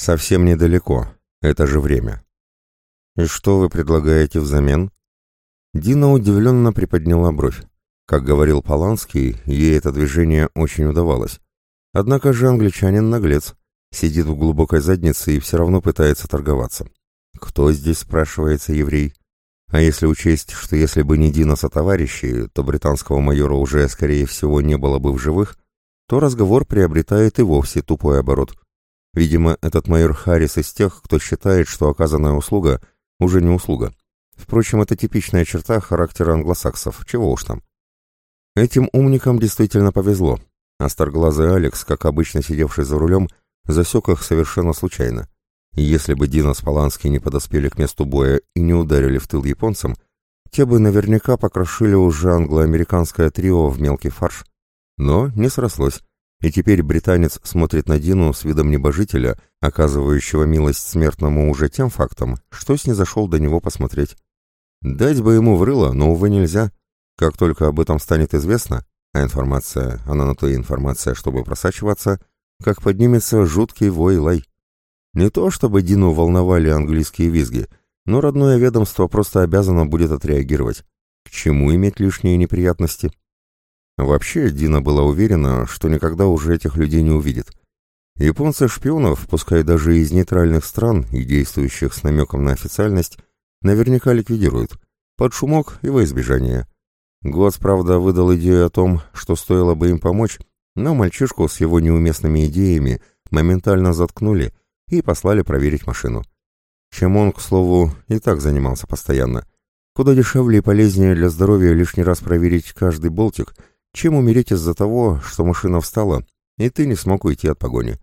Совсем недалеко. Это же время. И что вы предлагаете взамен? Дина удивленно приподняла бровь. Как говорил Поланский, ей это движение очень удавалось. Однако же англичанин наглец, сидит в глубокой заднице и все равно пытается торговаться. Кто здесь, спрашивается, еврей? А если учесть, что если бы не Дина со товарищи, то британского майора уже, скорее всего, не было бы в живых, то разговор приобретает и вовсе тупой оборот. Видимо, этот майор Харрис из тех, кто считает, что оказанная услуга уже не услуга. Впрочем, это типичная черта характера англосаксов, чего уж там. Этим умникам действительно повезло. Осторглазый Алекс, как обычно сидевший за рулем, засек их совершенно случайно. И если бы Дина с Полански не подоспели к месту боя и не ударили в тыл японцам, те бы наверняка покрошили уже англо-американское трио в мелкий фарш. Но не срослось. И теперь британец смотрит на Дину с видом небожителя, оказывающего милость смертному уже тем фактом, что снизошел до него посмотреть. Дать бы ему врыло, но, увы, нельзя. Как только об этом станет известно, а информация, она на то и информация, чтобы просачиваться, как поднимется жуткий вой лай. Не то, чтобы Дину волновали английские визги, но родное ведомство просто обязано будет отреагировать. К чему иметь лишние неприятности? Вообще, Дина была уверена, что никогда уже этих людей не увидит. Японцы шпионов, пускай даже из нейтральных стран и действующих с намеком на официальность, наверняка ликвидируют. Под шумок и во избежание. Гос, правда, выдал идею о том, что стоило бы им помочь, но мальчишку с его неуместными идеями моментально заткнули и послали проверить машину. Чем он, к слову, и так занимался постоянно. Куда дешевле и полезнее для здоровья лишний раз проверить каждый болтик – чем умереть из-за того, что машина встала, и ты не смог уйти от погони.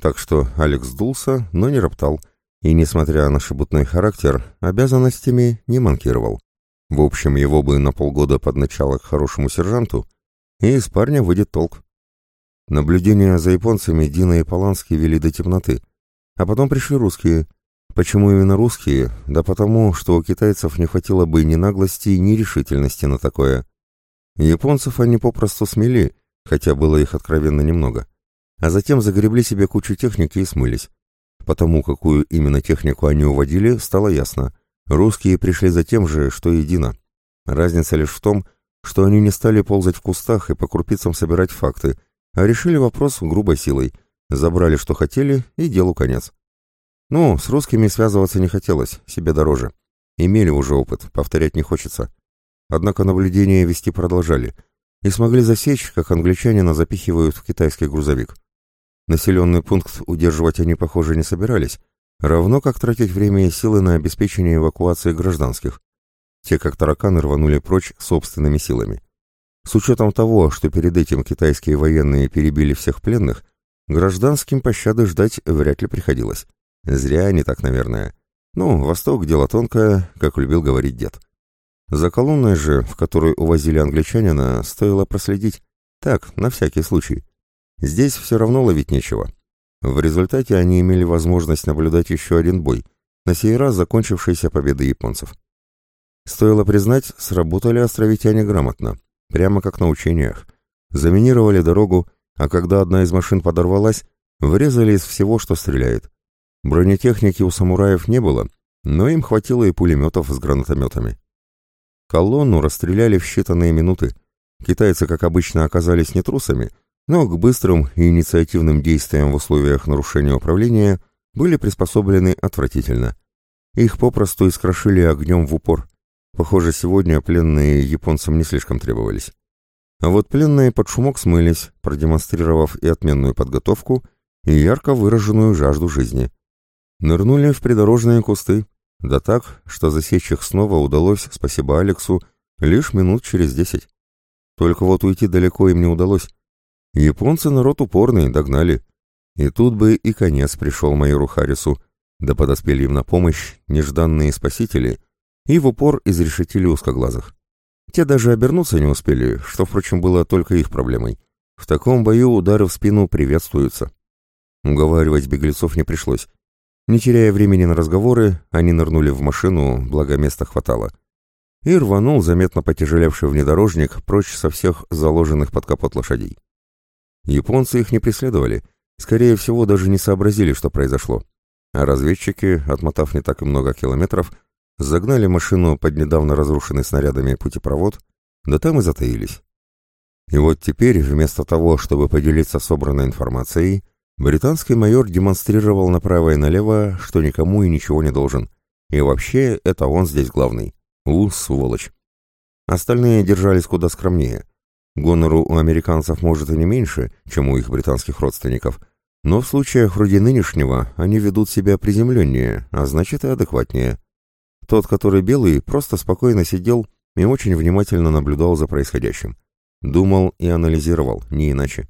Так что Алекс дулся, но не роптал, и, несмотря на шебутной характер, обязанностями не манкировал. В общем, его бы на полгода под начало к хорошему сержанту, и из парня выйдет толк. Наблюдения за японцами Дина и Поланский вели до темноты, а потом пришли русские. Почему именно русские? Да потому, что у китайцев не хватило бы ни наглости, ни решительности на такое. Японцев они попросту смели, хотя было их откровенно немного. А затем загребли себе кучу техники и смылись. Потому какую именно технику они уводили, стало ясно. Русские пришли за тем же, что и Дина. Разница лишь в том, что они не стали ползать в кустах и по крупицам собирать факты, а решили вопрос грубой силой. Забрали, что хотели, и делу конец. Ну, с русскими связываться не хотелось, себе дороже. Имели уже опыт, повторять не хочется. Однако наблюдения вести продолжали и смогли засечь, как англичанина запихивают в китайский грузовик. Населенный пункт удерживать они, похоже, не собирались, равно как тратить время и силы на обеспечение эвакуации гражданских. Те, как тараканы, рванули прочь собственными силами. С учетом того, что перед этим китайские военные перебили всех пленных, гражданским пощады ждать вряд ли приходилось. Зря они так, наверное. Ну, Восток — дело тонкое, как любил говорить дед. За колонной же, в которой увозили англичанина, стоило проследить. Так, на всякий случай. Здесь все равно ловить нечего. В результате они имели возможность наблюдать еще один бой, на сей раз закончившийся победой японцев. Стоило признать, сработали островитяне грамотно, прямо как на учениях. Заминировали дорогу, а когда одна из машин подорвалась, врезали из всего, что стреляет. Бронетехники у самураев не было, но им хватило и пулеметов с гранатометами. Колонну расстреляли в считанные минуты. Китайцы, как обычно, оказались не трусами, но к быстрым и инициативным действиям в условиях нарушения управления были приспособлены отвратительно. Их попросту искрошили огнем в упор. Похоже, сегодня пленные японцам не слишком требовались. А вот пленные под шумок смылись, продемонстрировав и отменную подготовку, и ярко выраженную жажду жизни. Нырнули в придорожные кусты, да так, что засечь их снова удалось, спасибо Алексу, лишь минут через десять. Только вот уйти далеко им не удалось. Японцы народ упорный, догнали. И тут бы и конец пришел майору Харрису, да подоспели им на помощь нежданные спасители и в упор изрешетили узкоглазых. Те даже обернуться не успели, что, впрочем, было только их проблемой. В таком бою удары в спину приветствуются. Уговаривать беглецов не пришлось. Не теряя времени на разговоры, они нырнули в машину, благо места хватало. И рванул заметно потяжелевший внедорожник прочь со всех заложенных под капот лошадей. Японцы их не преследовали, скорее всего, даже не сообразили, что произошло. А разведчики, отмотав не так и много километров, загнали машину под недавно разрушенный снарядами путепровод, да там и затаились. И вот теперь, вместо того, чтобы поделиться собранной информацией, британский майор демонстрировал направо и налево, что никому и ничего не должен. И вообще, это он здесь главный. У, сволочь. Остальные держались куда скромнее. Гонору у американцев может и не меньше, чем у их британских родственников, но в случаях вроде нынешнего они ведут себя приземленнее, а значит и адекватнее. Тот, который белый, просто спокойно сидел и очень внимательно наблюдал за происходящим. Думал и анализировал, не иначе.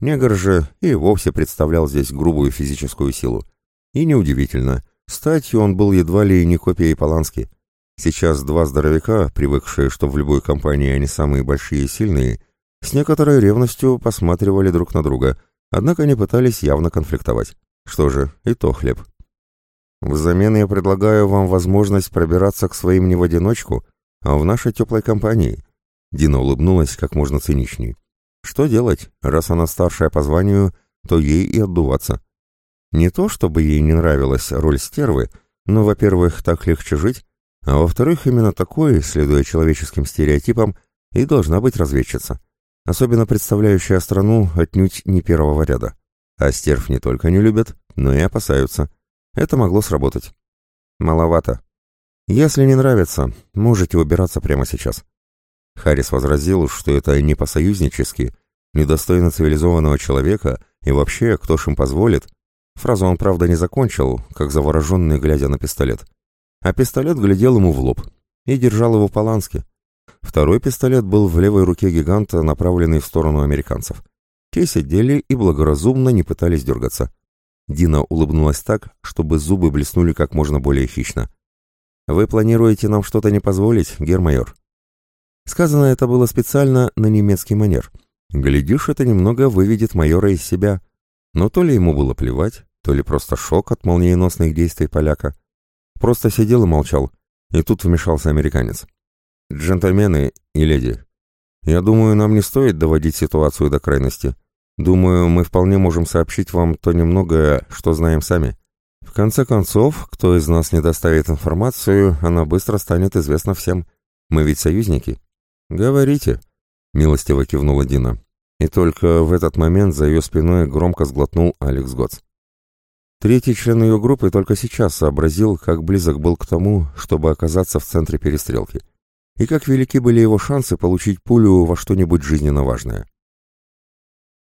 Негр же и вовсе представлял здесь грубую физическую силу. И неудивительно, статью он был едва ли не копией Полански. Сейчас два здоровяка, привыкшие, что в любой компании они самые большие и сильные, с некоторой ревностью посматривали друг на друга, однако не пытались явно конфликтовать. Что же, и то хлеб. Взамен я предлагаю вам возможность пробираться к своим не в одиночку, а в нашей теплой компании. Дина улыбнулась как можно циничней. Что делать, раз она старшая по званию, то ей и отдуваться. Не то, чтобы ей не нравилась роль стервы, но, во-первых, так легче жить, а во-вторых, именно такой, следуя человеческим стереотипам, и должна быть разведчица, особенно представляющая страну отнюдь не первого ряда. А стерв не только не любят, но и опасаются. Это могло сработать. Маловато. Если не нравится, можете убираться прямо сейчас. Харрис возразил, что это не по-союзнически, недостойно цивилизованного человека и вообще, кто ж им позволит. Фразу он, правда, не закончил, как завороженный, глядя на пистолет. А пистолет глядел ему в лоб и держал его по-лански. Второй пистолет был в левой руке гиганта, направленный в сторону американцев. Те сидели и благоразумно не пытались дергаться. Дина улыбнулась так, чтобы зубы блеснули как можно более хищно. «Вы планируете нам что-то не позволить, гермайор?» Сказано это было специально на немецкий манер. Глядишь, это немного выведет майора из себя. Но то ли ему было плевать, то ли просто шок от молниеносных действий поляка. Просто сидел и молчал, и тут вмешался американец. «Джентльмены и леди, я думаю, нам не стоит доводить ситуацию до крайности. Думаю, мы вполне можем сообщить вам то немногое, что знаем сами. В конце концов, кто из нас не доставит информацию, она быстро станет известна всем. Мы ведь союзники». «Говорите», — милостиво кивнула Дина. И только в этот момент за ее спиной громко сглотнул Алекс Готс. Третий член ее группы только сейчас сообразил, как близок был к тому, чтобы оказаться в центре перестрелки, и как велики были его шансы получить пулю во что-нибудь жизненно важное.